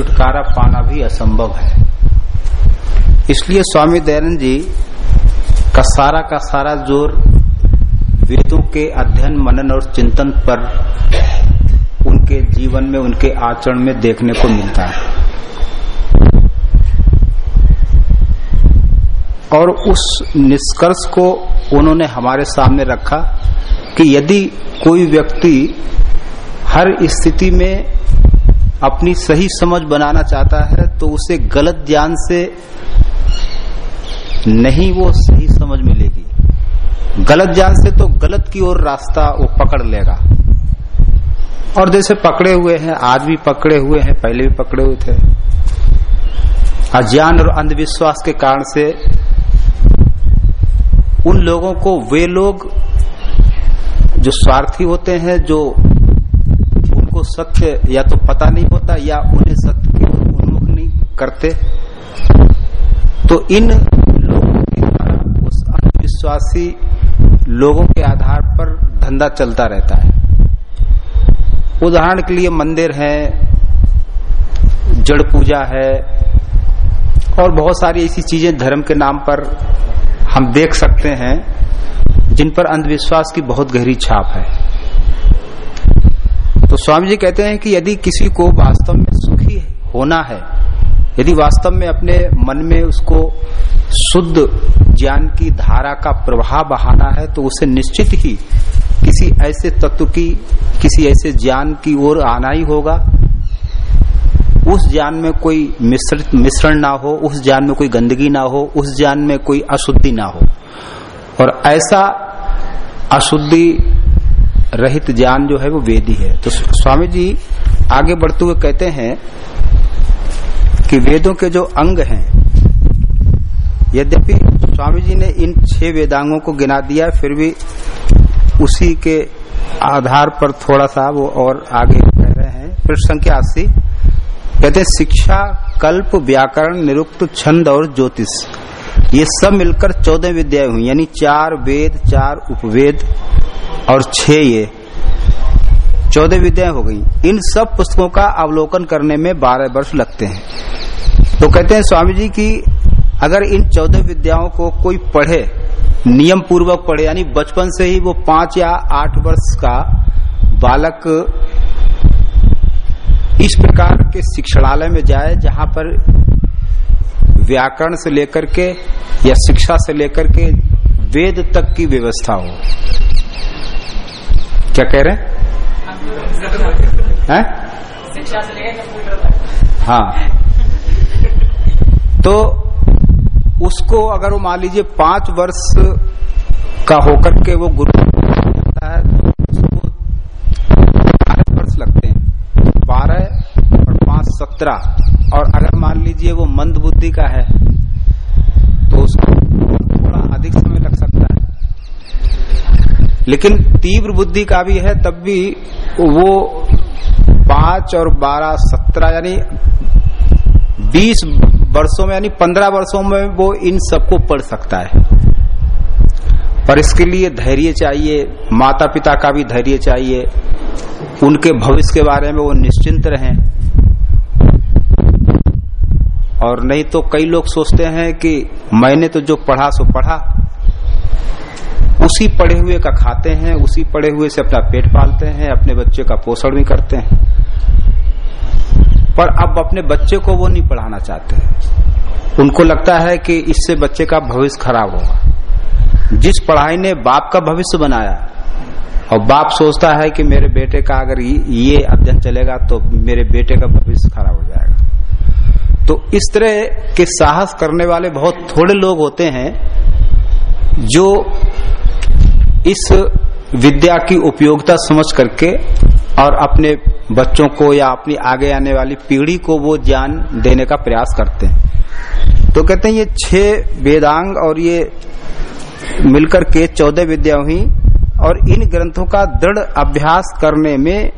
छुटकारा पाना भी असंभव है। इसलिए स्वामी दयानंद जी का सारा का सारा ज़ोर वेदों के अध्ययन, मनन और चिंतन पर उनके जीवन में, उनके आचरण में देखने को मिलता है। और उस निष्कर्ष को उन्होंने हमारे सामने रखा कि यदि कोई व्यक्ति हर स्थिति में अपनी सही समझ बनाना चाहता है तो उसे गलत ज्ञान से नहीं वो सही समझ मिलेगी। गलत ज्ञान से तो गलत की ओर रास्ता वो पकड़ लेगा। और जैसे पकड़े हुए हैं, आज भी पकड़े हुए हैं, पहले भी पकड़े हुए थे। अज्ञान और अंधविश्वास के कारण से उन लोगों को वे लोग जो स्वार्थी होते हैं, जो उनको सत्य या तो पता नहीं होता या उन्हें सत्य की ओर उन्मुख नहीं करते। तो इन लोगों के द्वारा, उस अंधविश्वासी लोगों के आधार पर धंधा चलता रहता है। उदाहरण के लिए मंदिर है, जड़ पूजा है, और बहुत सारी ऐसी चीज़ें धर्म के नाम पर हम देख सकते हैं, जिन पर अंधविश्वास की बहुत गहरी छाप है। तो स्वामी जी कहते हैं कि यदि किसी को वास्तव में सुखी होना है, यदि वास्तव में अपने मन में उसको शुद्ध ज्ञान की धारा का प्रवाह बहाना है तो उसे निश्चित ही किसी ऐसे तत्व की, किसी ऐसे ज्ञान की ओर आना ही होगा। उस ज्ञान में कोई मिश्रित मिश्रण ना हो, उस ज्ञान में कोई गंदगी ना हो, उस ज्ञान में कोई अशुद्धि ना हो। और ऐसा अशुद्धि रहित ज्ञान जो है वो वेदी है। तो स्वामी जी आगे बढ़ते हुए कहते हैं कि वेदों के जो अंग हैं, यद्यपि स्वामी जी ने इन छह वेदांगों को गिना दिया, फिर भी उसी के आधार पर थोड़ा सा वो और आगे कह रहे हैं। फिर संख्या अस्सी, कहते शिक्षा, कल्प, व्याकरण, निरुक्त, छंद और ज्योतिष, ये सब मिलकर चौदह विद्याएँ हुई, यानी चार वेद, चार उपवेद। और छह ये। चौदह विद्याएँ हो गई। इन सब पुस्तकों का अवलोकन करने में बारह वर्ष लगते हैं। तो कहते हैं, स्वामी जी की अगर इन चौदह विद्याओं को कोई पढ़े नियम पूर्वक पढ़े, यानी बचपन से ही वो पाँच या आठ वर्ष का बालक इस प्रकार के शिक्षणालय में जाए, जहाँ पर व्याकरण से लेकर के या शिक्षा से लेकर के वेद तक की व्यवस्था हो। क्या कह रहे हैं? हाँ? तो उसको अगर वो मान लीजिए पाँच वर्ष का होकर के वो गुरु है तो उसको बारह वर्ष लगते हैं। बारह और पाँच सत्रह। और अगर मान लीजिए वो मंद बुद्धि का है तो उसको थोड़ा अधिक समय लग सकता है लेकिन तीव्र बुद्धि का भी है, तब भी वो पाँच और बारह, सत्रह, यानी बीस वर्षों में, यानी पंद्रह वर्षों में वो इन सबको पढ़ सकता है। पर इसके लिए धैर्य चाहिए माता पिता का भी धैर्य चाहिए, उनके भविष्य के बारे में वो निश्चिंत रहें। और नहीं तो कई लोग सोचते हैं कि मैंने तो जो पढ़ा, सो पढ़ा। उसी पढ़े हुए का खाते हैं, उसी पढ़े हुए से अपना पेट पालते हैं, अपने बच्चे का पोषण भी करते हैं। पर अब अपने बच्चे को वो नहीं पढ़ाना चाहते। उनको लगता है कि इससे बच्चे का भविष्य खराब होगा। जिस पढ़ाई ने बाप का भविष्य बनाया, और बाप सोचता है कि मेरे बेटे का अगर ये अध्ययन चलेगा तो मेरे बेटे का भविष्य खराब हो जाएगा। तो इस तरह के साहस करने वाले बहुत थोड़े लोग होते हैं, जो इस विद्या की उपयोगिता समझ करके और अपने बच्चों को या अपनी आगे आने वाली पीढ़ी को वो ज्ञान देने का प्रयास करते हैं। तो कहते हैं ये छह वेदांग और ये मिलकर के चौदह विद्या हुई और इन ग्रंथों का दृढ़ अभ्यास करने में,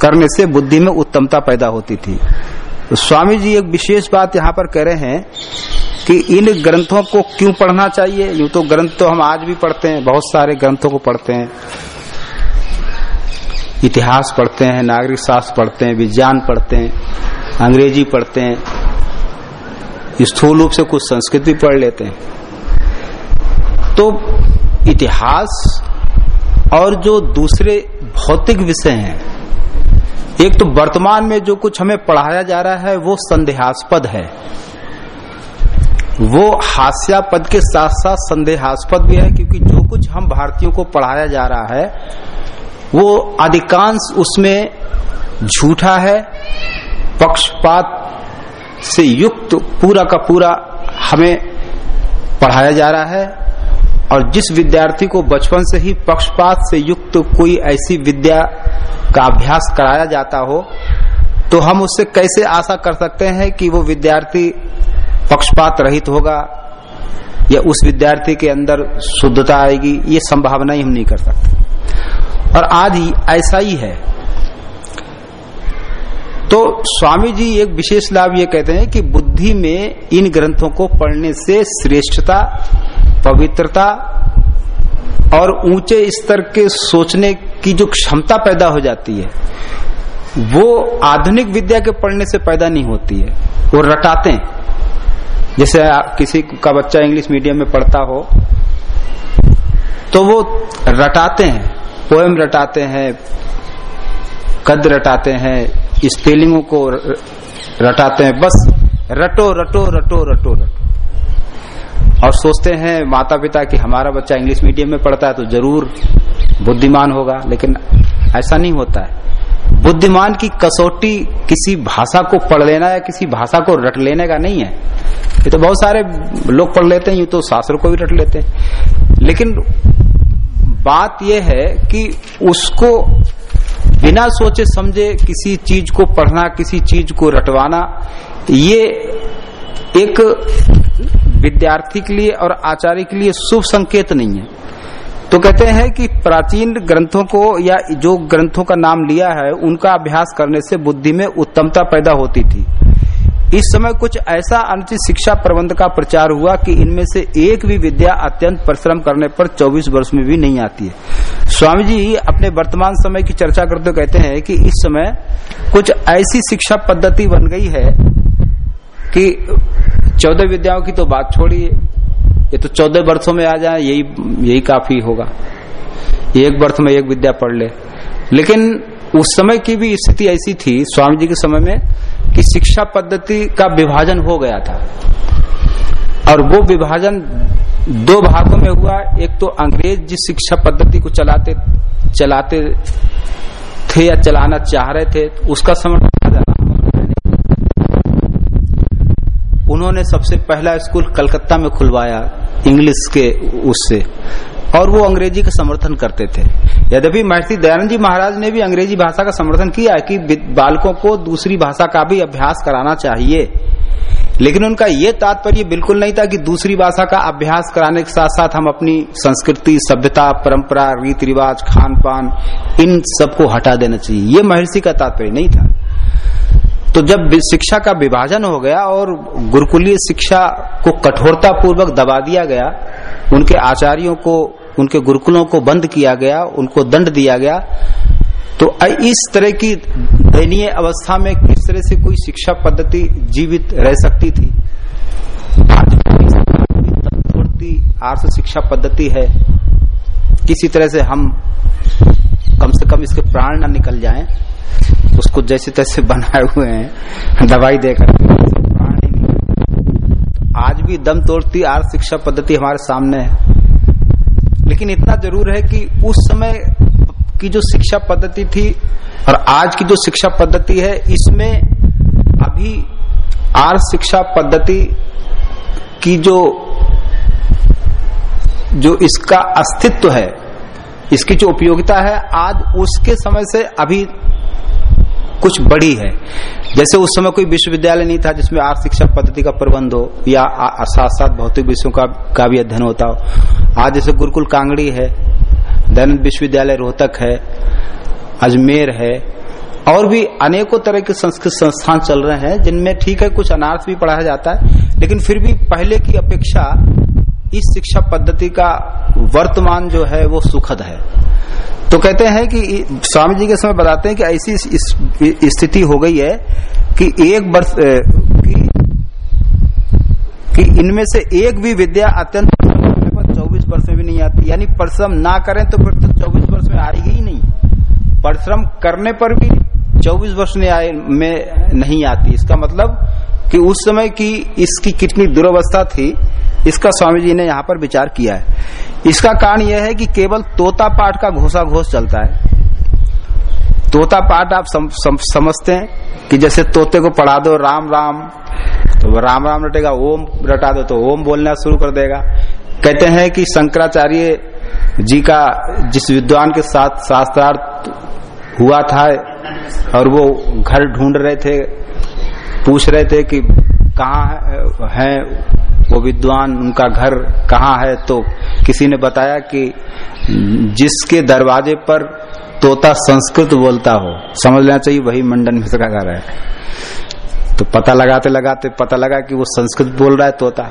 करने से बुद्धि में उत्तमता पैदा होती थी। तो स्वामी जी एक विशेष बात यहाँ पर कह रहे हैं कि इन ग्रंथों को क्यों पढ़ना चाहिए? यूँ तो ग्रंथ तो हम आज भी पढ़ते हैं, बहुत सारे ग्रंथों को पढ़ते हैं। इतिहास पढ़ते हैं, नागरिक शास्त्र पढ़ते हैं, विज्ञान पढ़ते हैं, अंग्रेज़ी पढ़ते हैं। स्थूल रूप से कुछ संस्कृत भी पढ़ लेते हैं। तो इतिहास और जो दूसरे भौतिक विषय हैं, एक तो वर्तमान में जो कुछ हमें पढ़ाया जा रहा है, वो संदेहास्पद है। वो हास्यापद के साथ साथ संदेहास्पद भी है, क्योंकि जो कुछ हम भारतीयों को पढ़ाया जा रहा है, वो अधिकांश उसमें झूठा है, पक्षपात से युक्त पूरा का पूरा हमें पढ़ाया जा रहा है, और जिस विद्यार्थी को बचपन से ही पक्षपात से युक्त कोई ऐसी विद्या का अभ्यास कराया जाता हो तो हम उससे कैसे आशा कर सकते हैं कि वो विद्यार्थी पक्षपात रहित होगा, या उस विद्यार्थी के अंदर शुद्धता आएगी, ये संभावना ही हम नहीं कर सकते। और आज ही ऐसा ही है। तो स्वामी जी एक विशेष लाभ ये कहते हैं कि बुद्धि में इन ग्रंथों को पढ़ने से श्रेष्ठता, पवित्रता और ऊँचे स्तर के सोचने की जो क्षमता पैदा हो जाती है, वो आधुनिक विद्या के पढ़ने से पैदा नहीं होती है। वो रटाते हैं। जैसे किसी का बच्चा इंग्लिश मीडियम में पढ़ता हो तो वो रटाते हैं पोएम रटाते हैं, कद रटाते हैं स्पेलिंगों को रटाते हैं, बस रटो रटो रटो रटो रटो। और सोचते हैं माता पिता कि हमारा बच्चा इंग्लिश मीडियम में पढ़ता है तो ज़रूर बुद्धिमान होगा, लेकिन ऐसा नहीं होता है। बुद्धिमान की कसौटी किसी भाषा को पढ़ लेना या किसी भाषा को रट लेने का नहीं है। ये तो बहुत सारे लोग पढ़ लेते हैं, यूँ तो शास्त्र को भी रट लेते हैं। लेकिन बात यह है कि उसको बिना सोचे समझे किसी चीज़ को पढ़ना, किसी चीज़ को रटवाना, ये एक विद्यार्थी के लिए और आचार्य के लिए शुभ संकेत नहीं है। तो कहते हैं कि प्राचीन ग्रंथों को या जो ग्रंथों का नाम लिया है, उनका अभ्यास करने से बुद्धि में उत्तमता पैदा होती थी। इस समय कुछ ऐसा अनुचित शिक्षा प्रबंध का प्रचार हुआ कि इनमें से एक भी विद्या अत्यंत परिश्रम करने पर 24 वर्ष में भी नहीं आती है। स्वामी जी अपने वर्तमान समय की चर्चा करते कहते हैं कि इस समय कुछ ऐसी शिक्षा पद्धति बन गई है कि चौदह विद्याओं की तो बात छोड़िए, ये तो चौदह वर्षों में आ जाए, यही यही काफ़ी होगा। एक वर्ष में एक विद्या पढ़ ले। लेकिन उस समय की भी स्थिति ऐसी थी, स्वामी जी के समय में, कि शिक्षा पद्धति का विभाजन हो गया था। और वो विभाजन दो भागों में हुआ। एक तो अंग्रेज़ जिस शिक्षा पद्धति को चलाते चलाते थे या चलाना चाह रहे थे तो उसका समर्थन उन्होंने सबसे पहला स्कूल कलकत्ता में खुलवाया, इंग्लिश के उससे। और वो अंग्रेज़ी का समर्थन करते थे। यद्यपि महर्षि दयानंद जी महाराज ने भी अंग्रेज़ी भाषा का समर्थन किया कि बालकों को दूसरी भाषा का भी अभ्यास कराना चाहिए। लेकिन उनका ये तात्पर्य बिल्कुल नहीं था कि दूसरी भाषा का अभ्यास कराने के साथ साथ हम अपनी संस्कृति, सभ्यता, परंपरा रीति रिवाज खान पान इन सबको हटा देना चाहिए। ये महर्षि का तात्पर्य नहीं था। तो जब शिक्षा का विभाजन हो गया और गुरुकुलीय शिक्षा को कठोरता पूर्वक दबा दिया गया, उनके आचार्यों को, उनके गुरुकुलों को बंद किया गया, उनको दंड दिया गया तो इस तरह की दयनीय अवस्था में किस तरह से कोई शिक्षा पद्धति जीवित रह सकती थी? आज आर्थ शिक्षा पद्धति है। किसी तरह से हम कम से कम इसके प्राण न निकल जाएँ। उसको जैसे तैसे बनाए हुए हैं, दवाई देकर आज भी दम तोड़ती आर शिक्षा पद्धति हमारे सामने है। लेकिन इतना ज़रूर है कि उस समय की जो शिक्षा पद्धति थी और आज की जो शिक्षा पद्धति है, इसमें अभी आर शिक्षा पद्धति की जो जो इसका अस्तित्व है, इसकी जो उपयोगिता है, आज उसके समय से अभी कुछ बड़ी है। जैसे उस समय कोई विश्वविद्यालय नहीं था जिसमें आर्थ शिक्षा पद्धति का प्रबंध हो या साथ साथ भौतिक विषयों का, का भी अध्ययन होता हो। आज जैसे गुरुकुल कांगड़ी है दयानंद विश्वविद्यालय रोहतक है अजमेर है और भी अनेकों तरह के संस्कृत संस्थान चल रहे हैं जिनमें ठीक है कुछ अनार्थ भी पढ़ाया जाता है लेकिन फिर भी पहले की अपेक्षा इस शिक्षा पद्धति का वर्तमान जो है वो सुखद है। तो कहते हैं कि स्वामी जी के समय बताते हैं कि ऐसी स्थिति हो गई है कि एक वर्ष कि, कि इनमें से एक भी विद्या अत्यंत चौबीस वर्ष में भी नहीं आती। यानी परिश्रम ना करें तो फिर तो चौबीस वर्ष में आएगी ही नहीं। परिश्रम करने पर भी चौबीस वर्ष में आए में नहीं आती। इसका मतलब कि उस समय की इसकी कितनी दुर्वस्था थी इसका स्वामी जी ने यहाँ पर विचार किया है। इसका कारण यह है कि केवल तोता पाठ का घोषा घोष चलता है। तोता पाठ आप सम, सम, समझते हैं कि जैसे तोते को पढ़ा दो राम राम तो राम राम रटेगा ओम रटा दो तो ओम बोलना शुरू कर देगा। कहते हैं कि शंकराचार्य जी का जिस विद्वान के साथ शास्त्रार्थ हुआ था और वो घर ढूंढ रहे थे पूछ रहे थे कि कहाँ है वो विद्वान, उनका घर कहाँ है? तो किसी ने बताया कि जिसके दरवाजे पर तोता संस्कृत बोलता हो, समझ लेना चाहिए वही मंडन मिश्र का घर है। तो पता लगाते लगाते पता लगा कि वो संस्कृत बोल रहा है तोता।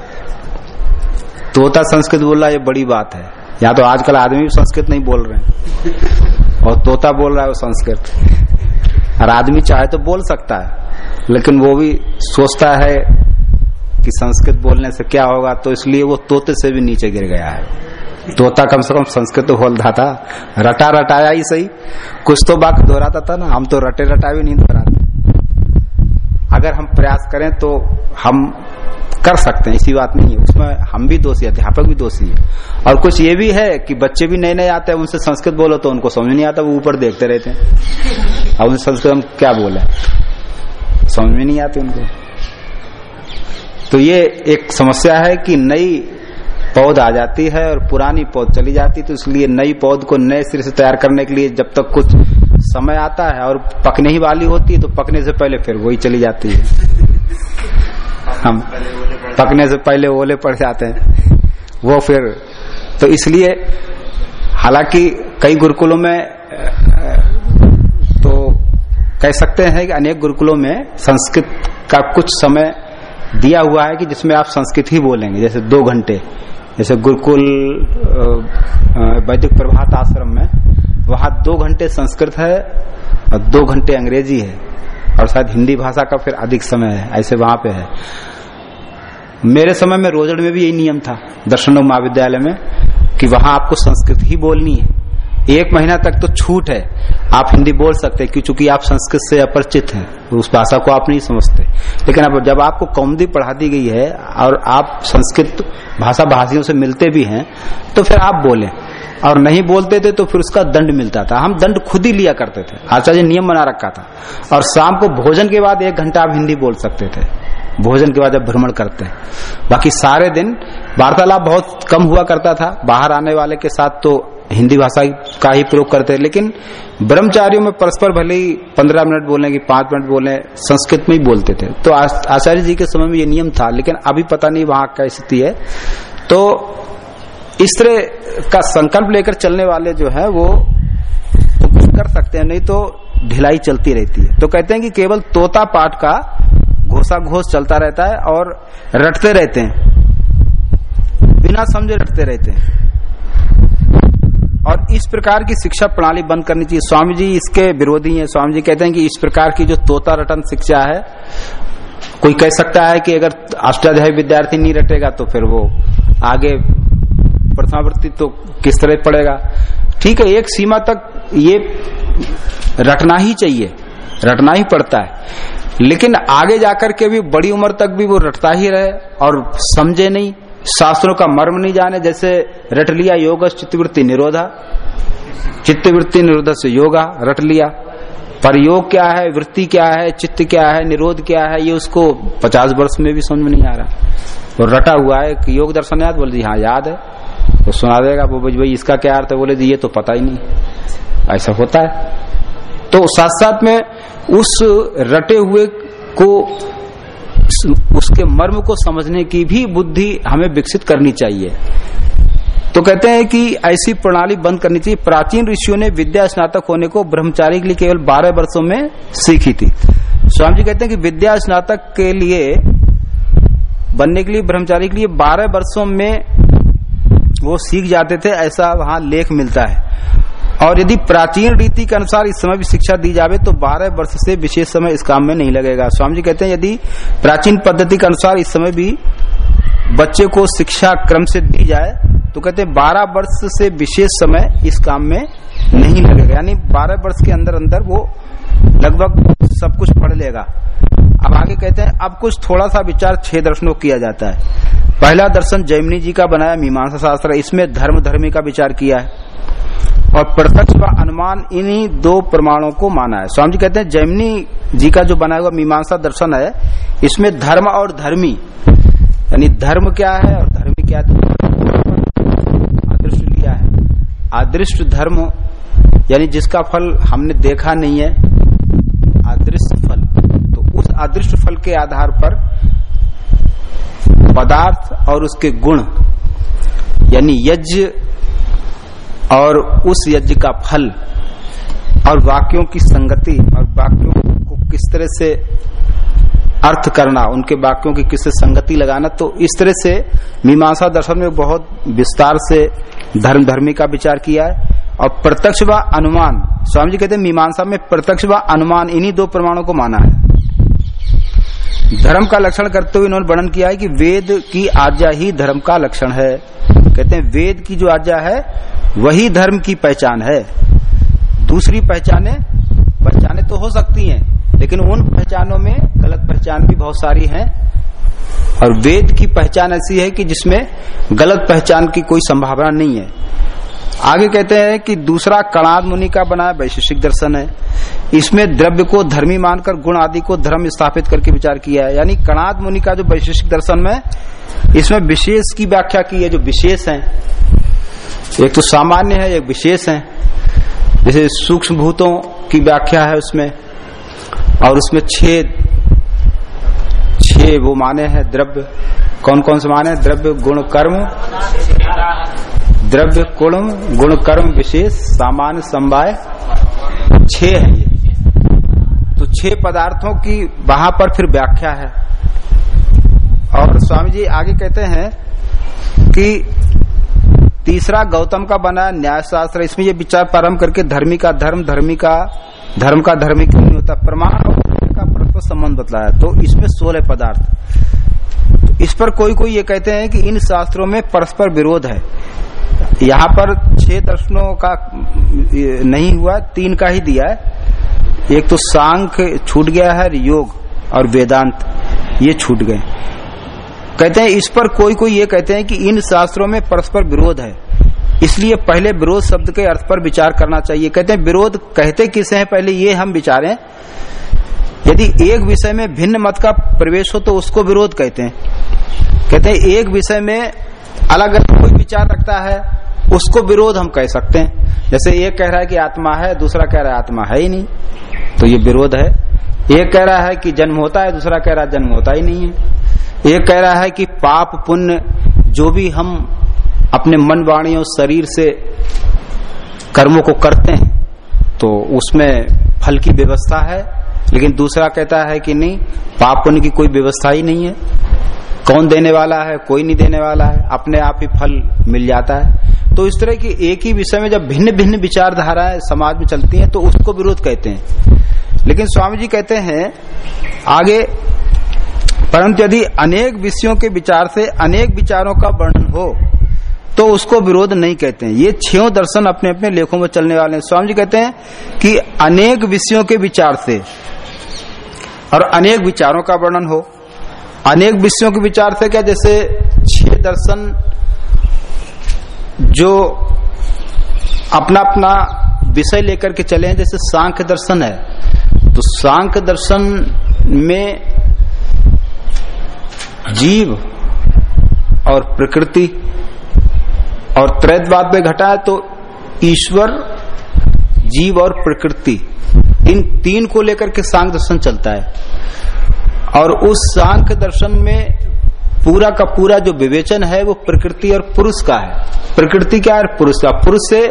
तोता संस्कृत बोल रहा है, ये बड़ी बात है। यहाँ तो आजकल आदमी भी संस्कृत नहीं बोल रहे हैं। और तोता बोल रहा है वो संस्कृत। और आदमी चाहे तो बोल सकता है, लेकिन वो भी सोचता है कि संस्कृत बोलने से क्या होगा? तो इसलिए वो तोते से भी नीचे गिर गया है। तोता कम से कम संस्कृत तो बोल रहा था। रटा रटाया ही सही। कुछ तो बात दोहराता था ना। हम तो रटे रटा भी नहीं दोहराते। अगर हम प्रयास करें तो हम कर सकते हैं। इसी बात नहीं है। उसमें हम भी दोषी, अध्यापक भी दोषी है। और कुछ ये भी है कि बच्चे भी नए नए आते हैं, उनसे संस्कृत बोलो तो उनको समझ नहीं आता, वो ऊपर देखते रहते हैं। अब उनसे संस्कृत हम क्या बोले? समझ में नहीं आती उनको। तो ये एक समस्या है कि नई पौध आ जाती है और पुरानी पौध चली जाती तो इसलिए नई पौध को नए सिरे से तैयार करने के लिए जब तक कुछ समय आता है और पकने ही वाली होती है तो पकने से पहले फिर वही चली जाती है। हम पकने से पहले ओले पड़ जाते हैं। वो फिर तो इसलिए हालाँकि कई गुरुकुलों में तो कह सकते हैं कि अनेक गुरुकुलों में संस्कृत का कुछ समय दिया हुआ है कि जिसमें आप संस्कृत ही बोलेंगे, जैसे दो घंटे, जैसे गुरुकुल वैदिक प्रभात आश्रम में, वहाँ दो घंटे संस्कृत है और दो घंटे अंग्रेज़ी है, और शायद हिंदी भाषा का फिर अधिक समय है, ऐसे वहाँ पे है। मेरे समय में रोजड़ में भी यही नियम था, दर्शन महाविद्यालय में, कि वहाँ आपको संस्कृत ही बोलनी है। एक महीना तक तो छूट है। आप हिंदी बोल सकते हैं, क्योंकि आप संस्कृत से अपरिचित हैं, उस भाषा को आप नहीं समझते। लेकिन अब जब आपको कौमदी पढ़ा दी गई है, और आप संस्कृत भाषा भाषियों से मिलते भी हैं तो फिर आप बोले। और नहीं बोलते थे तो फिर उसका दंड मिलता था। हम दंड खुद ही लिया करते थे। आचार्य नियम बना रखा था। और शाम को भोजन के बाद एक घंटा आप हिंदी बोल सकते थे। भोजन के बाद जब भ्रमण करते हैं। बाकी सारे दिन वार्तालाप बहुत कम हुआ करता था। बाहर आने वाले के साथ तो हिंदी भाषा का ही प्रयोग करते हैं, लेकिन ब्रह्मचारियों में परस्पर भले ही पंद्रह मिनट बोले कि पाँच मिनट बोले संस्कृत में ही बोलते थे। तो आचार्य जी के समय में ये नियम था, लेकिन अभी पता नहीं वहाँ क्या स्थिति है। तो इस तरह का संकल्प लेकर चलने वाले जो है, वो तो कुछ कर सकते हैं, नहीं तो ढिलाई चलती रहती है। तो कहते हैं कि केवल तोता पाठ का घोषा घोष चलता रहता है और रटते रहते हैं। बिना समझे रटते रहते हैं। और इस प्रकार की शिक्षा प्रणाली बंद करनी चाहिए। स्वामी जी इसके विरोधी हैं। स्वामी जी कहते हैं कि इस प्रकार की जो तोता रटन शिक्षा है, कोई कह सकता है कि अगर अष्टाध्यायी विद्यार्थी नहीं रटेगा तो फिर वो आगे प्रथमावृत्ति तो किस तरह पड़ेगा ठीक है, एक सीमा तक ये रटना ही चाहिए, रटना ही पड़ता है। लेकिन आगे जाकर के भी बड़ी उम्र तक भी वो रटता ही रहे और समझे नहीं। शास्त्रों का मर्म नहीं जाने, जैसे रट लिया योग चित्तवृत्ति निरोधा। चित्तवृत्ति निरोध से योगा रट लिया पर योग क्या है, वृत्ति क्या है, चित्त क्या है, निरोध क्या है, ये उसको पचास वर्ष में भी समझ में नहीं आ रहा। तो रटा हुआ है कि योग दर्शन याद, बोल दी हाँ याद है। तो सुना देगा, वो भाई, इसका क्या अर्थ है? बोले, जी, ये तो पता ही नहीं। ऐसा होता है। तो साथ साथ में उस रटे हुए को उसके मर्म को समझने की भी बुद्धि हमें विकसित करनी चाहिए। तो कहते हैं कि ऐसी प्रणाली बंद करनी चाहिए। प्राचीन ऋषियों ने विद्या स्नातक होने को ब्रह्मचारी के लिए केवल बारह वर्षों में सीखी थी। स्वामी जी कहते हैं कि विद्या स्नातक के लिए, बनने के लिए, ब्रह्मचारी के लिए बारह वर्षों में वो सीख जाते थे, ऐसा वहाँ लेख मिलता है। और यदि प्राचीन रीति के अनुसार इस समय भी शिक्षा दी जावे तो 12 वर्ष से विशेष समय इस काम में नहीं लगेगा। स्वामी जी कहते हैं, यदि प्राचीन पद्धति के अनुसार इस समय भी बच्चे को शिक्षा क्रम से दी जाए तो कहते हैं 12 वर्ष से विशेष समय इस काम में नहीं लगेगा। यानी 12 वर्ष के अंदर अंदर वो लगभग सब कुछ पढ़ लेगा। अब आगे कहते हैं, अब कुछ थोड़ा सा विचार छह दर्शनों किया जाता है। पहला दर्शन जैमिनी जी का बनाया, मीमांसा शास्त्र, इसमें धर्म धर्मी का विचार किया है। और प्रत्यक्ष व अनुमान इन्हीं दो प्रमाणों को माना है। स्वामी जी कहते हैं, जैमिनी जी का जो बनाया हुआ मीमांसा दर्शन है, इसमें धर्म और धर्मी, यानी धर्म क्या है और धर्मी क्या है अदृष्ट लिया है। अदृष्ट धर्म, यानी जिसका फल हमने देखा नहीं है अदृश्य फल। तो उस अदृश्य फल के आधार पर पदार्थ और उसके गुण, यानी यज्ञ और उस यज्ञ का फल और वाक्यों की संगति और वाक्यों को किस तरह से अर्थ करना, उनके वाक्यों की किससे संगति लगाना तो इस तरह से मीमांसा दर्शन में बहुत विस्तार से धर्म धर्मी का विचार किया है। और प्रत्यक्ष व अनुमान, स्वामी जी कहते हैं, मीमांसा में प्रत्यक्ष व अनुमान, इन्हीं दो प्रमाणों को माना है। धर्म का लक्षण करते हुए इन्होंने वर्णन किया है कि वेद की आज्ञा ही धर्म का लक्षण है। कहते हैं, वेद की जो आज्ञा है वही धर्म की पहचान है। दूसरी पहचाने पहचाने तो हो सकती हैं, लेकिन उन पहचानों में गलत पहचान भी बहुत सारी हैं। और वेद की पहचान ऐसी है कि जिसमें गलत पहचान की कोई संभावना नहीं है। आगे कहते हैं कि दूसरा कणाद मुनि का बनाया वैशेषिक दर्शन है। इसमें द्रव्य को धर्मी मानकर, गुण आदि को धर्म स्थापित करके विचार किया है। यानी कणाद मुनि का जो वैशेषिक दर्शन में, इसमें विशेष की व्याख्या की है, जो विशेष है। एक तो सामान्य है, एक विशेष है। जैसे सूक्ष्म भूतों की व्याख्या है उसमें, और उसमें छह छह वो माने हैं द्रव्य। कौन कौन से माने? द्रव्य, गुण, कर्म। द्रव्य गुण गुण, कर्म, विशेष, सामान्य, समवाय। छह है ये। तो छह पदार्थों की वहाँ पर फिर व्याख्या है। और स्वामी जी आगे कहते हैं कि तीसरा गौतम का बना न्याय शास्त्र इसमें ये विचार प्रारंभ करके धर्मी का धर्म, धर्मी का, धर्म का धर्मी क्यों नहीं होता? प्रमाण और का परस्पर संबंध बतलाया। तो इसमें सोलह पदार्थ। तो इस पर कोई कोई ये कहते हैं कि इन शास्त्रों में परस्पर विरोध है। यहाँ पर छह दर्शनों का नहीं हुआ, तीन का ही दिया है। एक तो सांख छूट गया है योग और वेदांत, ये छूट गए। कहते हैं, इस पर कोई कोई ये कहते हैं कि इन शास्त्रों में परस्पर विरोध है। इसलिए पहले विरोध शब्द के अर्थ पर विचार करना चाहिए। कहते हैं, विरोध कहते किसे हैं? पहले ये हम विचारें। यदि एक विषय में भिन्न मत का प्रवेश हो तो उसको विरोध कहते हैं। कहते हैं, एक विषय में अलग अलग कोई विचार रखता है, उसको विरोध हम कह सकते हैं। जैसे एक कह रहा है कि आत्मा है, दूसरा कह रहा है आत्मा है ही नहीं। तो ये विरोध है। एक कह रहा है कि जन्म होता है, दूसरा कह रहा है जन्म होता ही नहीं है। एक कह रहा है कि पाप पुण्य जो भी हम अपने मन, वाणी और शरीर से कर्मों को करते हैं तो उसमें फल की व्यवस्था है। लेकिन दूसरा कहता है कि नहीं, पाप पुण्य की कोई व्यवस्था ही नहीं है। कौन देने वाला है, कोई नहीं देने वाला है। अपने आप ही फल मिल जाता है। तो इस तरह की एक ही विषय में जब भिन्न भिन्न विचारधाराएँ समाज में चलती हैं तो उसको विरोध कहते हैं। लेकिन स्वामी जी कहते हैं, आगे परंतु यदि अनेक विषयों के विचार से अनेक विचारों का वर्णन हो तो उसको विरोध नहीं कहते हैं। ये छो दर्शन अपने अपने लेखों में चलने वाले हैं। स्वामी जी कहते हैं कि अनेक विषयों के विचार से और अनेक विचारों का वर्णन हो। अनेक विषयों के विचार से क्या? जैसे छह दर्शन जो अपना अपना विषय लेकर के चले हैं। जैसे सांख्य दर्शन है। तो सांख्य दर्शन में जीव और प्रकृति और त्रैतवाद में घटा है तो ईश्वर, जीव और प्रकृति, इन तीन को लेकर के सांख्य दर्शन चलता है। और उस सांख्य दर्शन में पूरा का पूरा जो विवेचन है वो प्रकृति और पुरुष का है। प्रकृति क्या है? पुरुष का। पुरुष से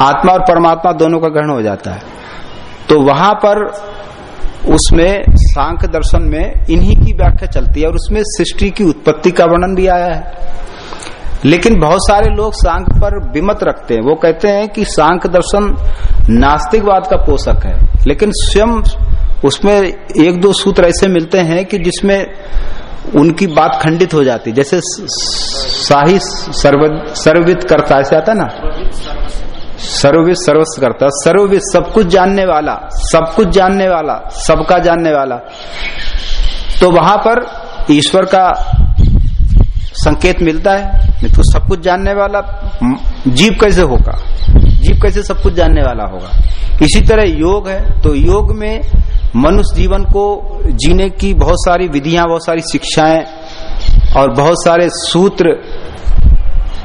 आत्मा और परमात्मा दोनों का ग्रहण हो जाता है। तो वहाँ पर उसमें सांख्य दर्शन में इन्हीं की व्याख्या चलती है और उसमें सृष्टि की उत्पत्ति का वर्णन भी आया है। लेकिन बहुत सारे लोग सांख पर विमत रखते हैं। वो कहते हैं कि सांख दर्शन नास्तिकवाद का पोषक है। लेकिन स्वयं उसमें एक दो सूत्र ऐसे मिलते हैं कि जिसमें उनकी बात खंडित हो जाती जैसे शाही सर्ववित करता, ऐसे आता ना? सर्वविद सर्वस्व करता, सर्वविद सब कुछ जानने वाला, सब कुछ जानने वाला, सबका जानने वाला। तो वहाँ पर ईश्वर का संकेत मिलता है, नहीं तो सब कुछ जानने वाला जीव कैसे होगा? जीव कैसे सब कुछ जानने वाला होगा? इसी तरह योग है तो योग में मनुष्य जीवन को जीने की बहुत सारी विधियाँ, बहुत सारी शिक्षाएँ और बहुत सारे सूत्र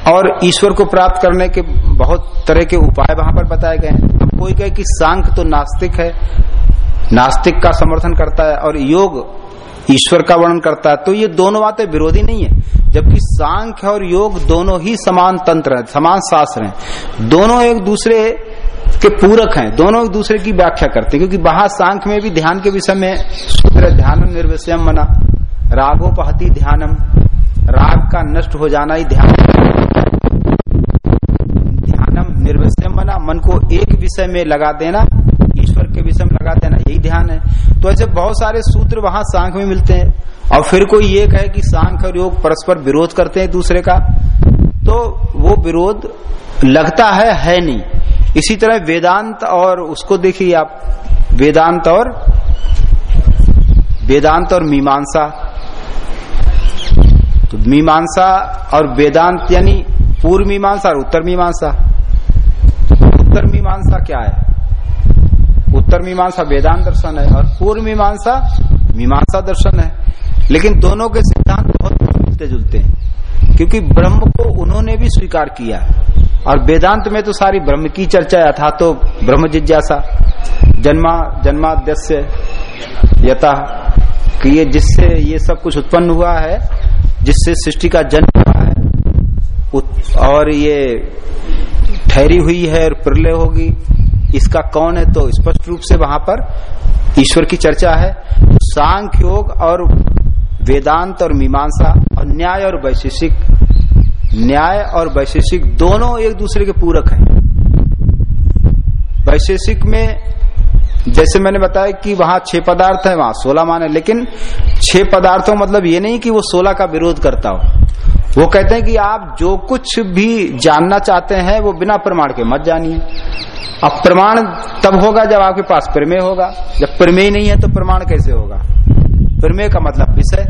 और ईश्वर को प्राप्त करने के बहुत तरह के उपाय वहाँ पर बताए गए हैं। अब कोई कहे कि सांख तो नास्तिक है, नास्तिक का समर्थन करता है और योग ईश्वर का वर्णन करता है तो ये दोनों बातें विरोधी नहीं है। जबकि सांख्य और योग दोनों ही समान तंत्र है, समान शास्त्र हैं। दोनों एक दूसरे के पूरक हैं, दोनों एक दूसरे की व्याख्या करते हैं, क्योंकि वहाँ सांख्य में भी ध्यान के विषय में सूत्र ध्यान निर्विषयम मना, रागोपहति ध्यानम, राग का नष्ट हो जाना ही ध्यान। ध्यानम निर्विषयम बना, मन को एक विषय में लगा देना, ईश्वर के विषय में लगा देना, यही ध्यान है। तो ऐसे बहुत सारे सूत्र वहाँ सांख में मिलते हैं, और फिर कोई ये कहे कि सांख और योग परस्पर विरोध करते हैं दूसरे का तो वो विरोध लगता है है नहीं। इसी तरह वेदांत और उसको देखिए आप, वेदांत और वेदांत और मीमांसा। तो मीमांसा और वेदांत यानी पूर्व मीमांसा और उत्तर मीमांसा। उत्तर मीमांसा क्या है? उत्तर मीमांसा वेदांत दर्शन है और पूर्व मीमांसा मीमांसा दर्शन है। लेकिन दोनों के सिद्धांत बहुत मिलते जुलते हैं, क्योंकि ब्रह्म को उन्होंने भी स्वीकार किया और वेदांत में तो सारी ब्रह्म की चर्चा है था तो ब्रह्म जिज्ञासा, जन्मा, जन्माद्यस्य, यथा, कि ये जिससे ये सब कुछ उत्पन्न हुआ है, जिससे सृष्टि का जन्म हुआ है और ये ठहरी हुई है और प्रलय होगी। इसका कौन है? तो स्पष्ट रूप से वहाँ पर ईश्वर की चर्चा है। तो सांख्य योग और वेदांत और मीमांसा और न्याय और वैशेषिक, न्याय और वैशेषिक दोनों एक दूसरे के पूरक हैं। वैशेषिक में, जैसे मैंने बताया कि वहाँ छह पदार्थ है, वहाँ सोलह मान है, लेकिन छह पदार्थों मतलब ये नहीं कि वो सोलह का विरोध करता हो। वो कहते हैं कि आप जो कुछ भी जानना चाहते हैं, वो बिना प्रमाण के मत जानिए। अब प्रमाण तब होगा जब आपके पास प्रमेय होगा। जब प्रमेय नहीं है तो प्रमाण कैसे होगा? प्रमेय का मतलब विषय।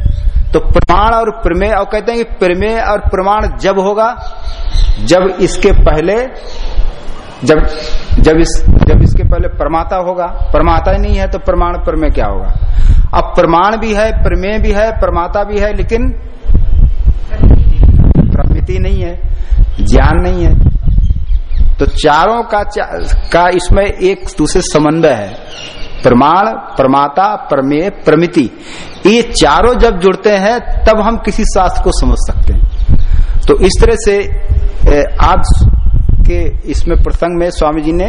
तो प्रमाण और प्रमेय, और कहते हैं कि प्रमेय और प्रमाण जब होगा, जब इसके पहले, जब जब इस, जब इसके पहले प्रमाता होगा। प्रमाता ही नहीं है तो प्रमाण, प्रमेय क्या होगा? अब प्रमाण भी है, प्रमेय भी है प्रमाता भी है, लेकिन प्रमिति नहीं है ज्ञान नहीं है। तो चारों का चा, का इसमें एक दूसरे संबंध है। प्रमाण प्रमाता प्रमेय प्रमिति। ये चारों जब जुड़ते हैं तब हम किसी शास्त्र को समझ सकते हैं। तो इस तरह से आज के इसमें प्रसंग में स्वामी जी ने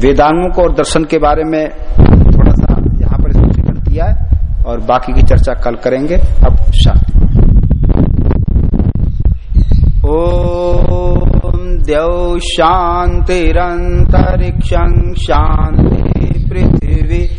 वेदांगों को और दर्शन के बारे में थोड़ा सा यहाँ पर स्पष्टीकरण किया है और बाकी की चर्चा कल करेंगे। अब शांति। ओम द्यौ शांतिरंतरिक्षं शांति पृथ्वी।